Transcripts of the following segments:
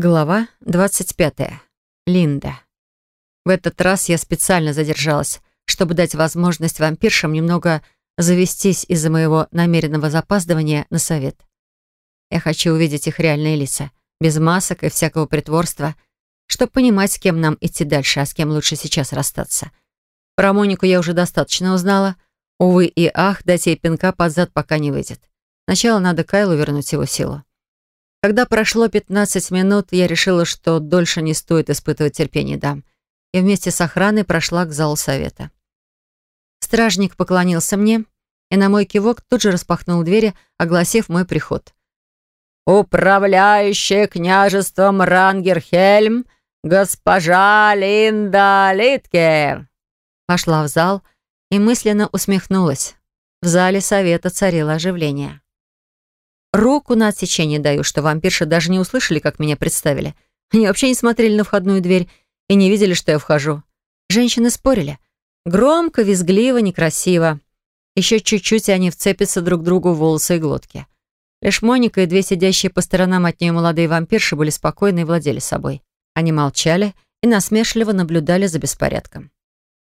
Глава 25. Линда. В этот раз я специально задержалась, чтобы дать возможность вампиршам немного завестись из-за моего намеренного запаздывания на совет. Я хочу увидеть их реальные лица, без масок и всякого притворства, чтобы понимать, с кем нам идти дальше, а с кем лучше сейчас расстаться. Про Монику я уже достаточно узнала. Увы и ах, дать ей пинка под зад пока не выйдет. Сначала надо Кайлу вернуть его силу. Когда прошло 15 минут, я решила, что дольше не стоит испытывать терпение дам, и вместе с охраной прошла к залу совета. Стражник поклонился мне, и на мой кивок тут же распахнул двери, огласив мой приход. «Управляющая княжеством Рангерхельм, госпожа Линда Литке!» Пошла в зал и мысленно усмехнулась. В зале совета царило оживление. Руку на отсечение даю, что вампирши даже не услышали, как меня представили. Они вообще не смотрели на входную дверь и не видели, что я вхожу. Женщины спорили. Громко, визгливо, некрасиво. Еще чуть-чуть, и они вцепятся друг другу в волосы и глотки. Лишь Моника и две сидящие по сторонам от нее молодые вампирши были спокойны и владели собой. Они молчали и насмешливо наблюдали за беспорядком.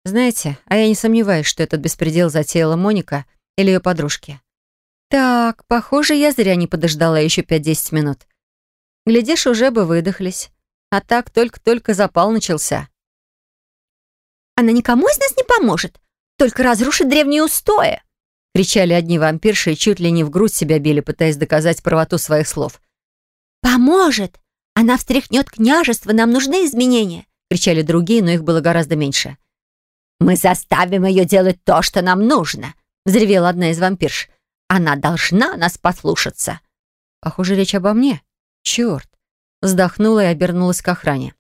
Знаете, а я не сомневаюсь, что этот беспредел затеяла Моника или ее подружки. Так, похоже, я зря не подождала еще пять-десять минут. Глядишь, уже бы выдохлись. А так только-только запал начался. «Она никому из нас не поможет, только разрушит древние устои!» кричали одни вампирши и чуть ли не в грудь себя били, пытаясь доказать правоту своих слов. «Поможет! Она встряхнет княжество, нам нужны изменения!» кричали другие, но их было гораздо меньше. «Мы заставим ее делать то, что нам нужно!» взревела одна из вампирш. Она должна нас послушаться. Похоже, речь обо мне. Черт. Вздохнула и обернулась к охране.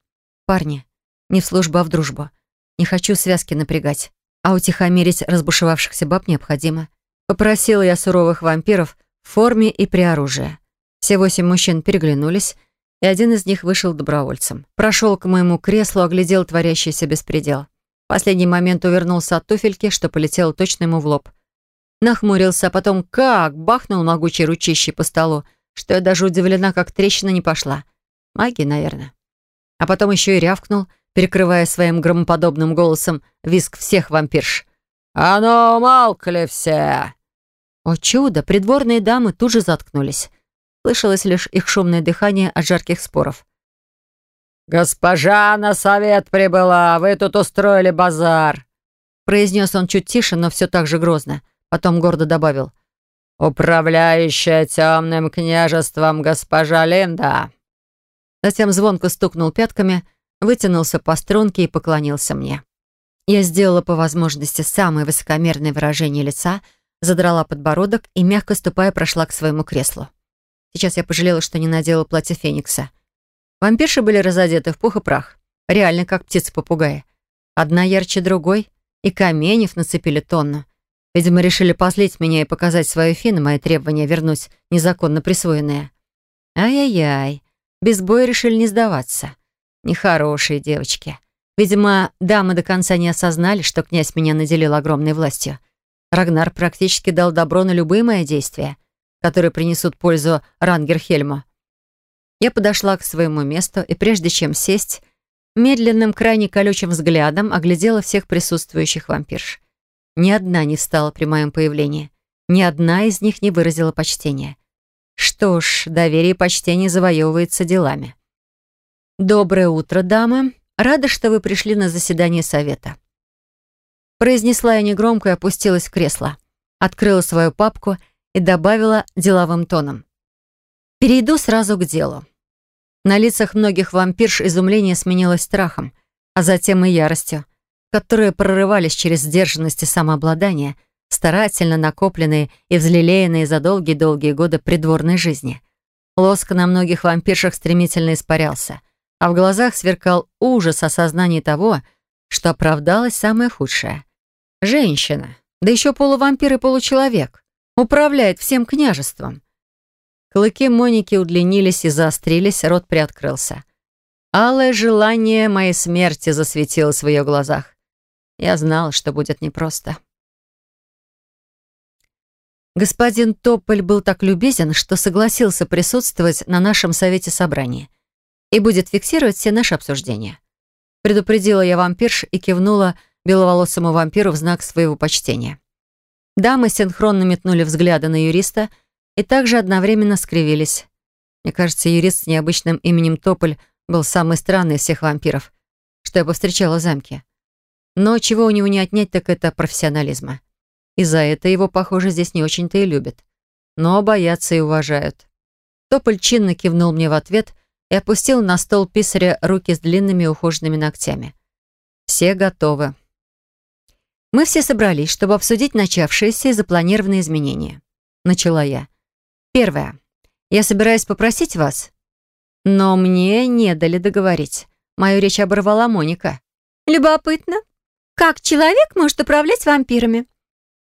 Парни, не в службу, а в дружбу. Не хочу связки напрягать, а утихомирить разбушевавшихся баб необходимо. Попросила я суровых вампиров в форме и при оружии. Все восемь мужчин переглянулись, и один из них вышел добровольцем. Прошел к моему креслу, оглядел творящийся беспредел. В последний момент увернулся от туфельки, что полетело точно ему в лоб. Нахмурился, а потом как бахнул могучей ручищей по столу, что я даже удивлена, как трещина не пошла. Магия, наверное. А потом еще и рявкнул, перекрывая своим громоподобным голосом виск всех вампирш. «А ну, умолкли все!» О чудо! Придворные дамы тут же заткнулись. Слышалось лишь их шумное дыхание от жарких споров. «Госпожа на совет прибыла! Вы тут устроили базар!» Произнес он чуть тише, но все так же грозно. Потом гордо добавил. «Управляющая темным княжеством госпожа Линда». Затем звонко стукнул пятками, вытянулся по струнке и поклонился мне. Я сделала по возможности самое высокомерное выражение лица, задрала подбородок и, мягко ступая, прошла к своему креслу. Сейчас я пожалела, что не надела платье Феникса. Вампирши были разодеты в пух и прах, реально как птицы-попугаи. Одна ярче другой, и каменев нацепили тонну. Видимо, решили позлить меня и показать свою фи на мои требования вернуть незаконно присвоенное. Ай-яй-яй, без боя решили не сдаваться. Нехорошие девочки. Видимо, дамы до конца не осознали, что князь меня наделил огромной властью. Рагнар практически дал добро на любые мои действия, которые принесут пользу Рангерхельму. Я подошла к своему месту и, прежде чем сесть, медленным, крайне колючим взглядом оглядела всех присутствующих вампирш. Ни одна не встала при моем появлении. Ни одна из них не выразила почтения. Что ж, доверие и почтение завоевывается делами. «Доброе утро, дамы. Рада, что вы пришли на заседание совета». Произнесла я негромко и опустилась в кресло. Открыла свою папку и добавила деловым тоном. «Перейду сразу к делу». На лицах многих вампирш изумление сменилось страхом, а затем и яростью которые прорывались через сдержанность и самообладание, старательно накопленные и взлелеянные за долгие-долгие годы придворной жизни. Лоск на многих вампиршах стремительно испарялся, а в глазах сверкал ужас осознания того, что оправдалось самое худшее. Женщина, да еще полувампир и получеловек, управляет всем княжеством. Клыки Моники удлинились и заострились, рот приоткрылся. Алое желание моей смерти засветилось в ее глазах. Я знал, что будет непросто. Господин Тополь был так любезен, что согласился присутствовать на нашем совете собрании. и будет фиксировать все наши обсуждения. Предупредила я вампирш и кивнула беловолосому вампиру в знак своего почтения. Дамы синхронно метнули взгляды на юриста и также одновременно скривились. Мне кажется, юрист с необычным именем Тополь был самый странный из всех вампиров, что я повстречала в замке. Но чего у него не отнять, так это профессионализма. И за это его, похоже, здесь не очень-то и любят. Но боятся и уважают. Тополь чинно кивнул мне в ответ и опустил на стол писаря руки с длинными ухоженными ногтями. Все готовы. Мы все собрались, чтобы обсудить начавшиеся и запланированные изменения. Начала я. Первое. Я собираюсь попросить вас, но мне не дали договорить. Мою речь оборвала Моника. «Любопытно. Как человек может управлять вампирами?»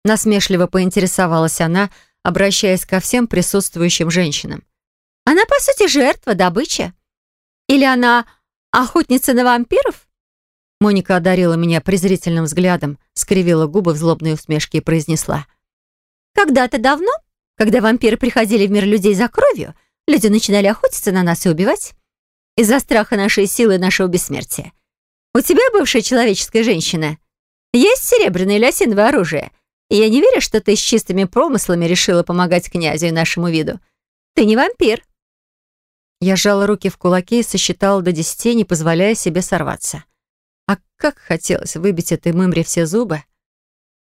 Насмешливо поинтересовалась она, обращаясь ко всем присутствующим женщинам. «Она, по сути, жертва, добыча. Или она охотница на вампиров?» Моника одарила меня презрительным взглядом, скривила губы в злобной усмешке и произнесла. «Когда-то давно, когда вампиры приходили в мир людей за кровью, люди начинали охотиться на нас и убивать. Из-за страха нашей силы и нашего бессмертия. У тебя, бывшая человеческая женщина, есть серебряное или осиновое оружие? И я не верю, что ты с чистыми промыслами решила помогать князю и нашему виду. Ты не вампир». Я сжала руки в кулаки и сосчитала до десяти, не позволяя себе сорваться. А как хотелось выбить этой мымре все зубы.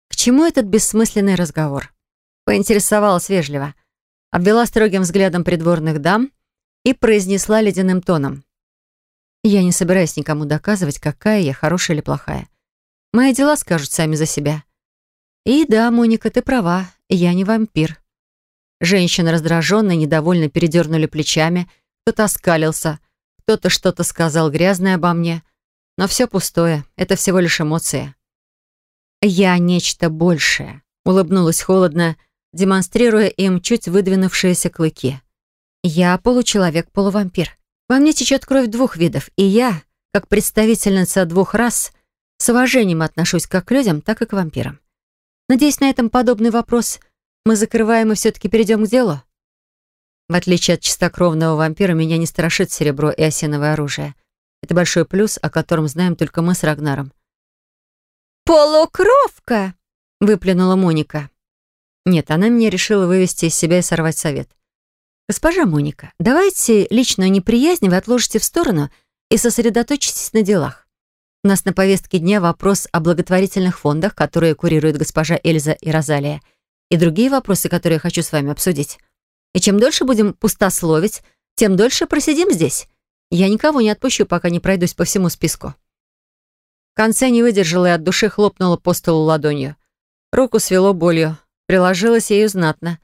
К чему этот бессмысленный разговор? Поинтересовалась вежливо. Обвела строгим взглядом придворных дам и произнесла ледяным тоном. Я не собираюсь никому доказывать, какая я, хорошая или плохая. Мои дела скажут сами за себя. И да, Моника, ты права, я не вампир. Женщины раздраженно и недовольно передернули плечами, кто-то оскалился, кто-то что-то сказал грязное обо мне — но все пустое, это всего лишь эмоции. «Я нечто большее», — улыбнулась холодно, демонстрируя им чуть выдвинувшиеся клыки. «Я получеловек-полувампир. Во мне течет кровь двух видов, и я, как представительница двух рас, с уважением отношусь как к людям, так и к вампирам. Надеюсь, на этом подобный вопрос мы закрываем и все-таки перейдем к делу?» В отличие от чистокровного вампира, меня не страшит серебро и осиновое оружие. Это большой плюс, о котором знаем только мы с Рагнаром. «Полукровка!» — выплюнула Моника. Нет, она меня решила вывести из себя и сорвать совет. «Госпожа Моника, давайте личную неприязнь вы отложите в сторону и сосредоточитесь на делах. У нас на повестке дня вопрос о благотворительных фондах, которые курируют госпожа Эльза и Розалия, и другие вопросы, которые я хочу с вами обсудить. И чем дольше будем пустословить, тем дольше просидим здесь. Я никого не отпущу, пока не пройдусь по всему списку. В конце не выдержала и от души хлопнула по столу ладонью. Руку свело болью. Приложилась ею знатно.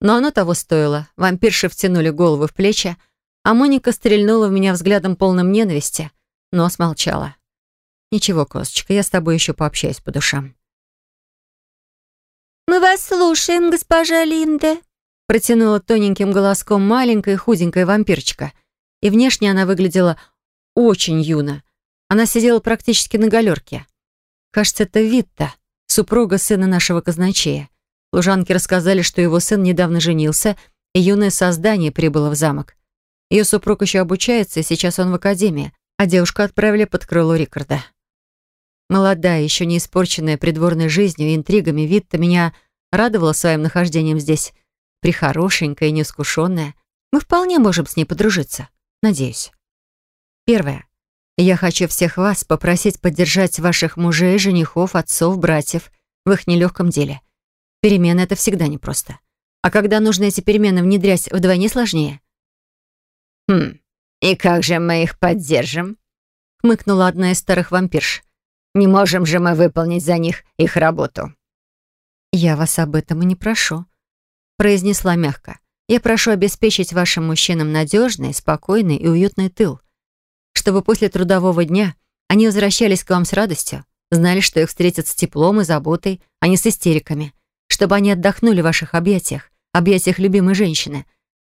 Но оно того стоило. Вампирши втянули голову в плечи, а Моника стрельнула в меня взглядом полным ненависти, но смолчала. «Ничего, косточка, я с тобой еще пообщаюсь по душам». «Мы вас слушаем, госпожа Линда», протянула тоненьким голоском маленькая худенькая вампирчика — и внешне она выглядела очень юно. Она сидела практически на галерке. Кажется, это Витта, супруга сына нашего казначея. Служанки рассказали, что его сын недавно женился, и юное создание прибыло в замок. Ее супруг еще обучается, и сейчас он в академии, а девушку отправили под крыло Рикарда. Молодая, еще не испорченная придворной жизнью и интригами, Витта меня радовала своим нахождением здесь. Прихорошенькая и неискушенная. Мы вполне можем с ней подружиться. Надеюсь. Первое. Я хочу всех вас попросить поддержать ваших мужей, женихов, отцов, братьев в их нелегком деле. Перемены — это всегда непросто. А когда нужно эти перемены внедрять, вдвойне сложнее. «Хм, и как же мы их поддержим?» — хмыкнула одна из старых вампирш. «Не можем же мы выполнить за них их работу». «Я вас об этом и не прошу», — произнесла мягко. Я прошу обеспечить вашим мужчинам надежный, спокойный и уютный тыл, чтобы после трудового дня они возвращались к вам с радостью, знали, что их встретят с теплом и заботой, а не с истериками, чтобы они отдохнули в ваших объятиях, объятиях любимой женщины.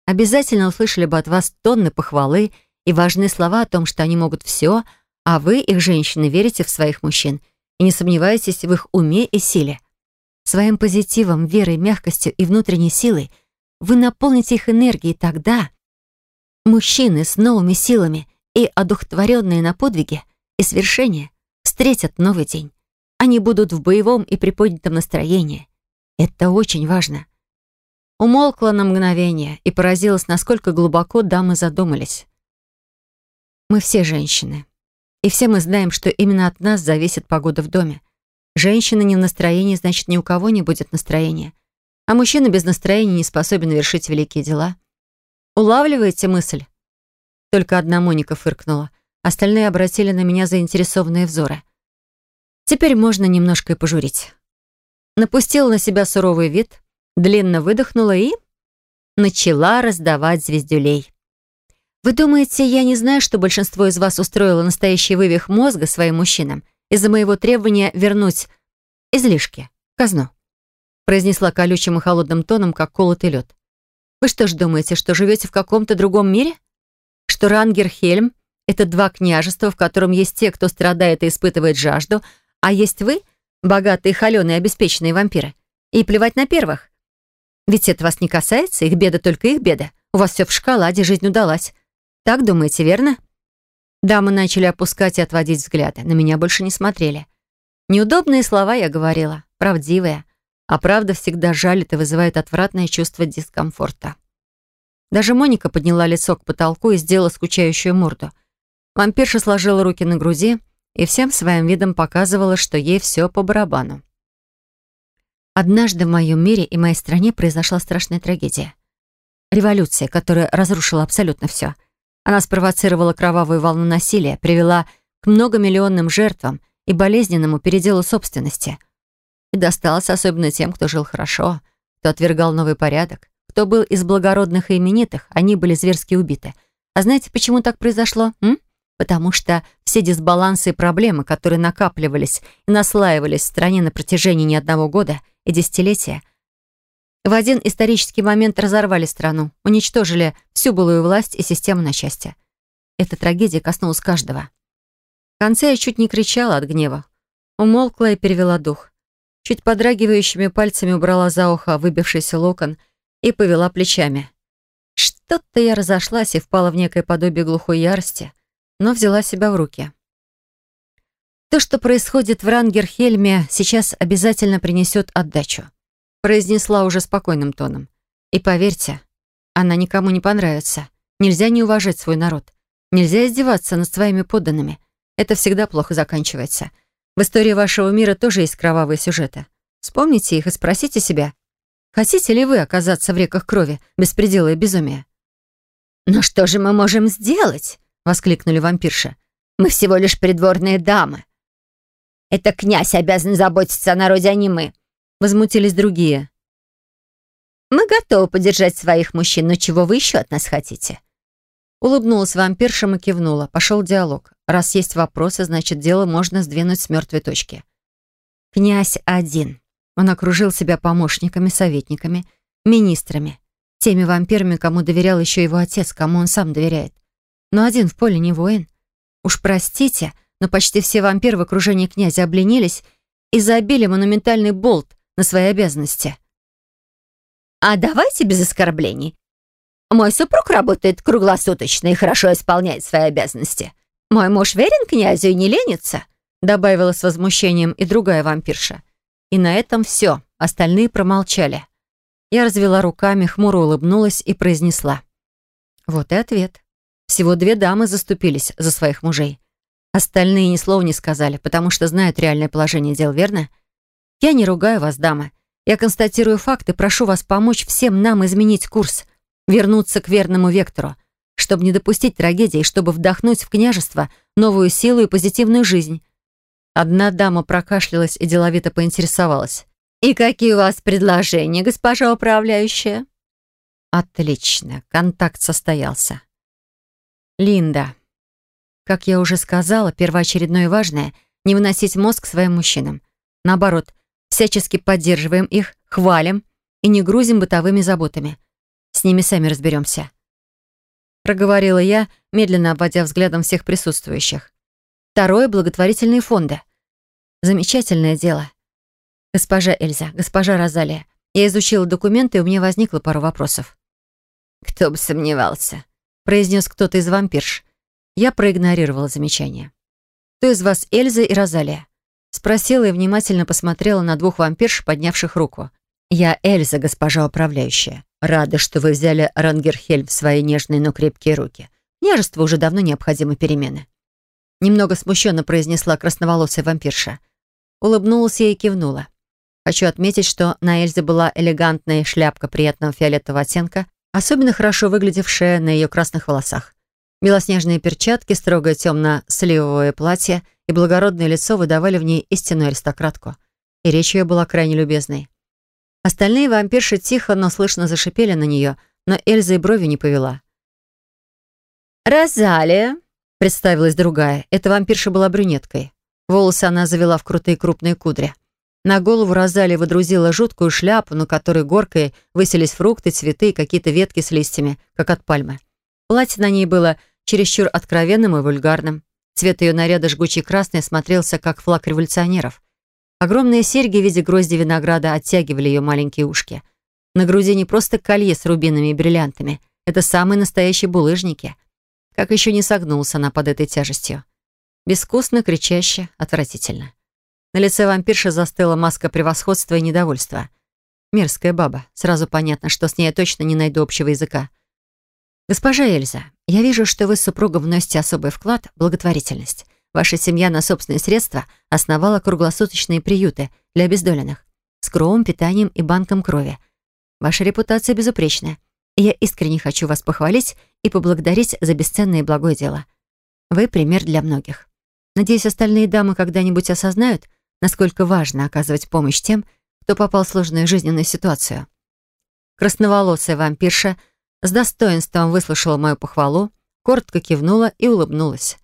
Обязательно услышали бы от вас тонны похвалы и важные слова о том, что они могут все, а вы, их женщины, верите в своих мужчин и не сомневаетесь в их уме и силе. Своим позитивом, верой, мягкостью и внутренней силой – вы наполните их энергией тогда, Мужчины с новыми силами и одухотворенные на подвиги и свершения встретят новый день. Они будут в боевом и приподнятом настроении. Это очень важно. Умолкла на мгновение и поразилась, насколько глубоко дамы задумались. Мы все женщины. И все мы знаем, что именно от нас зависит погода в доме. Женщина не в настроении, значит, ни у кого не будет настроения. А мужчина без настроения не способен вершить великие дела. Улавливаете мысль? Только одна Моника фыркнула. Остальные обратили на меня заинтересованные взоры. Теперь можно немножко и пожурить. Напустила на себя суровый вид, длинно выдохнула и... начала раздавать звездюлей. Вы думаете, я не знаю, что большинство из вас устроило настоящий вывих мозга своим мужчинам из-за моего требования вернуть излишки, казну?» произнесла колючим и холодным тоном, как колотый лед. «Вы что ж думаете, что живете в каком-то другом мире? Что Рангерхельм — это два княжества, в котором есть те, кто страдает и испытывает жажду, а есть вы, богатые, холеные, обеспеченные вампиры, и плевать на первых? Ведь это вас не касается, их беда только их беда. У вас все в шоколаде, жизнь удалась. Так думаете, верно?» Дамы начали опускать и отводить взгляды. На меня больше не смотрели. Неудобные слова я говорила, правдивые. А правда всегда жалит и вызывает отвратное чувство дискомфорта. Даже Моника подняла лицо к потолку и сделала скучающую морду. Вампирша сложила руки на груди и всем своим видом показывала, что ей все по барабану. Однажды в моем мире и моей стране произошла страшная трагедия. Революция, которая разрушила абсолютно все. Она спровоцировала кровавую волну насилия, привела к многомиллионным жертвам и болезненному переделу собственности. И досталось особенно тем, кто жил хорошо, кто отвергал новый порядок, кто был из благородных и именитых, они были зверски убиты. А знаете, почему так произошло? М? Потому что все дисбалансы и проблемы, которые накапливались и наслаивались в стране на протяжении не одного года, и десятилетия, в один исторический момент разорвали страну, уничтожили всю былую власть и систему на части. Эта трагедия коснулась каждого. В конце я чуть не кричала от гнева. Умолкла и перевела дух. Чуть подрагивающими пальцами убрала за ухо выбившийся локон и повела плечами. Что-то я разошлась и впала в некое подобие глухой ярости, но взяла себя в руки. То, что происходит в Рангерхельме, сейчас обязательно принесет отдачу. Произнесла уже спокойным тоном. И поверьте, она никому не понравится. Нельзя не уважать свой народ. Нельзя издеваться над своими подданными. Это всегда плохо заканчивается. В истории вашего мира тоже есть кровавые сюжеты. Вспомните их и спросите себя, хотите ли вы оказаться в реках крови, беспредела и безумия? «Но что же мы можем сделать?» — воскликнули вампирши. «Мы всего лишь придворные дамы. Это князь обязан заботиться о народе, а не мы», — возмутились другие. «Мы готовы поддержать своих мужчин, но чего вы еще от нас хотите?» Улыбнулась вампиршам и кивнула. Пошел диалог. Раз есть вопросы, значит, дело можно сдвинуть с мертвой точки. Князь один. Он окружил себя помощниками, советниками, министрами, теми вампирами, кому доверял еще его отец, кому он сам доверяет. Но один в поле не воин. Уж простите, но почти все вампиры в окружении князя обленились и забили монументальный болт на свои обязанности. «А давайте без оскорблений. Мой супруг работает круглосуточно и хорошо исполняет свои обязанности. Мой муж верен князю и не ленится», добавила с возмущением и другая вампирша. И на этом все, остальные промолчали. Я развела руками, хмуро улыбнулась и произнесла. Вот и ответ. Всего две дамы заступились за своих мужей. Остальные ни слова не сказали, потому что знают реальное положение дел, верно? Я не ругаю вас, дамы. Я констатирую факты, прошу вас помочь всем нам изменить курс, вернуться к верному вектору, чтобы не допустить трагедии, чтобы вдохнуть в княжество новую силу и позитивную жизнь. Одна дама прокашлялась и деловито поинтересовалась. «И какие у вас предложения, госпожа управляющая?» «Отлично, контакт состоялся». «Линда, как я уже сказала, первоочередное важное — не выносить мозг своим мужчинам. Наоборот, всячески поддерживаем их, хвалим и не грузим бытовыми заботами. С ними сами разберемся. Проговорила я, медленно обводя взглядом всех присутствующих. Второе — благотворительные фонды. Замечательное дело. Госпожа Эльза, госпожа Розалия, я изучила документы, и у меня возникло пару вопросов. «Кто бы сомневался», произнес кто-то из вампирш. Я проигнорировала замечание. «Кто из вас Эльза и Розалия?» Спросила и внимательно посмотрела на двух вампирш, поднявших руку. «Я Эльза, госпожа управляющая. Рада, что вы взяли Рангерхельм в свои нежные, но крепкие руки. Княжеству уже давно необходимы перемены». Немного смущенно произнесла красноволосая вампирша. Улыбнулась ей и кивнула. Хочу отметить, что на Эльзе была элегантная шляпка приятного фиолетового оттенка, особенно хорошо выглядевшая на ее красных волосах. Белоснежные перчатки, строгое темно-сливовое платье и благородное лицо выдавали в ней истинную аристократку. И речь ее была крайне любезной. Остальные вампирши тихо, но слышно зашипели на нее, но Эльза и брови не повела. «Розалия», — представилась другая. Эта вампирша была брюнеткой. Волосы она завела в крутые крупные кудри. На голову Розалия выдрузила жуткую шляпу, на которой горкой высились фрукты, цветы и какие-то ветки с листьями, как от пальмы. Платье на ней было чересчур откровенным и вульгарным. Цвет ее наряда жгучий красный смотрелся, как флаг революционеров. Огромные серьги в виде грозди винограда оттягивали ее маленькие ушки. На груди не просто колье с рубинами и бриллиантами. Это самые настоящие булыжники. Как еще не согнулся она под этой тяжестью. Безвкусно, кричаще, отвратительно. На лице вампирши застыла маска превосходства и недовольства. Мерзкая баба. Сразу понятно, что с ней я точно не найду общего языка. «Госпожа Эльза, я вижу, что вы с супругом вносите особый вклад в благотворительность. Ваша семья на собственные средства основала круглосуточные приюты для обездоленных с кровом, питанием и банком крови. Ваша репутация безупречная, и я искренне хочу вас похвалить и поблагодарить за бесценное и благое дело. Вы пример для многих. Надеюсь, остальные дамы когда-нибудь осознают, насколько важно оказывать помощь тем, кто попал в сложную жизненную ситуацию. Красноволосая вампирша с достоинством выслушала мою похвалу, коротко кивнула и улыбнулась.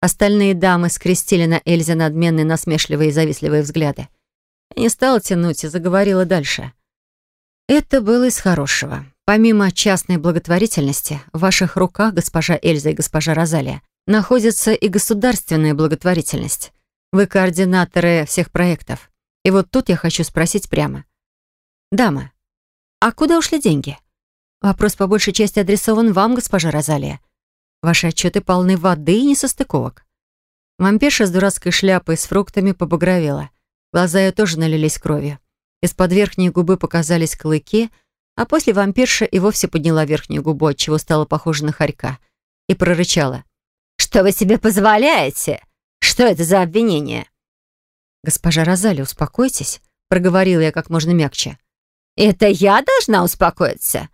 Остальные дамы скрестили на Эльзе надменные, насмешливые и завистливые взгляды. Я не стала тянуть и заговорила дальше. Это было из хорошего. Помимо частной благотворительности, в ваших руках, госпожа Эльза и госпожа Розалия, находится и государственная благотворительность. Вы координаторы всех проектов. И вот тут я хочу спросить прямо. Дама, а куда ушли деньги? Вопрос по большей части адресован вам, госпожа Розалия. Ваши отчеты полны воды и несостыковок. Вампирша с дурацкой шляпой с фруктами побагровела. Глаза ее тоже налились кровью. Из-под верхней губы показались клыки, а после вампирша и вовсе подняла верхнюю губу, отчего стала похожа на хорька, и прорычала. «Что вы себе позволяете? Что это за обвинение?» «Госпожа Розали, успокойтесь», — проговорила я как можно мягче. «Это я должна успокоиться?»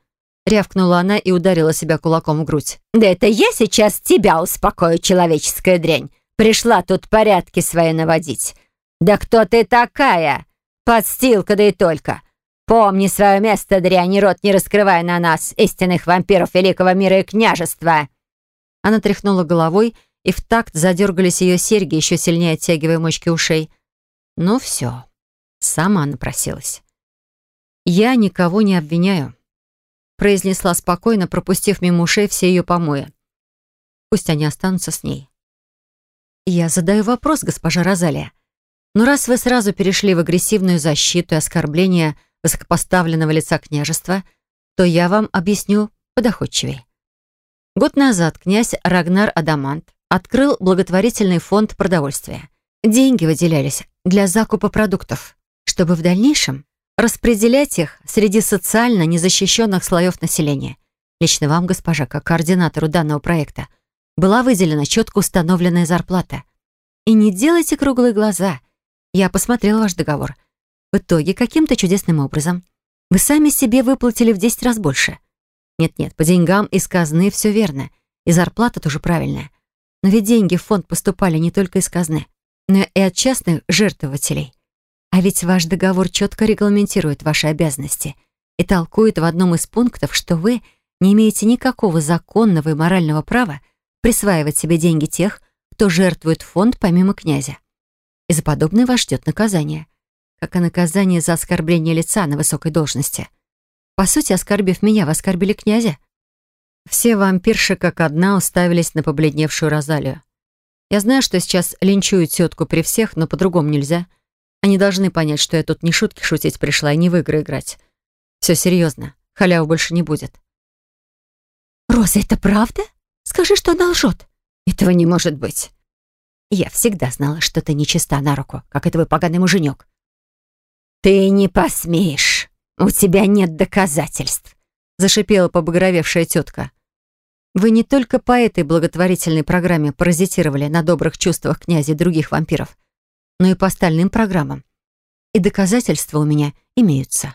Рявкнула она и ударила себя кулаком в грудь. «Да это я сейчас тебя успокою, человеческая дрянь. Пришла тут порядки свои наводить. Да кто ты такая? Подстилка, да и только. Помни свое место, дрянь, и рот не раскрывай на нас, истинных вампиров великого мира и княжества!» Она тряхнула головой и в такт задергались ее серьги, еще сильнее оттягивая мочки ушей. Ну все, сама напросилась. Я никого не обвиняю, произнесла спокойно, пропустив мимо ушей все ее помои. Пусть они останутся с ней. Я задаю вопрос, госпожа Розалия. Но раз вы сразу перешли в агрессивную защиту и оскорбление высокопоставленного лица княжества, то я вам объясню подоходчивее. Год назад князь Рагнар Адамант открыл благотворительный фонд продовольствия. Деньги выделялись для закупа продуктов, чтобы в дальнейшем распределять их среди социально незащищенных слоев населения. Лично вам, госпожа, как координатору данного проекта, была выделена четко установленная зарплата. И не делайте круглые глаза. Я посмотрела ваш договор. В итоге, каким-то чудесным образом, вы сами себе выплатили в 10 раз больше. Нет-нет, по деньгам из казны все верно, и зарплата тоже правильная. Но ведь деньги в фонд поступали не только из казны, но и от частных жертвователей. А ведь ваш договор четко регламентирует ваши обязанности и толкует в одном из пунктов, что вы не имеете никакого законного и морального права присваивать себе деньги тех, кто жертвует фонд помимо князя. И за подобное вас ждет наказание. Как и наказание за оскорбление лица на высокой должности. По сути, оскорбив меня, вы оскорбили князя. Все вампирши как одна уставились на побледневшую Розалию. Я знаю, что сейчас линчую тетку при всех, но по-другому нельзя. Они должны понять, что я тут не шутки шутить пришла и не в игры играть. Все серьезно. Халявы больше не будет. «Роза, это правда?» Скажи, что она лжет». «Этого не может быть». «Я всегда знала, что ты нечиста на руку, как и твой поганый муженек». «Ты не посмеешь. У тебя нет доказательств», — зашипела побагровевшая тетка. «Вы не только по этой благотворительной программе паразитировали на добрых чувствах князя и других вампиров, но и по остальным программам. И доказательства у меня имеются».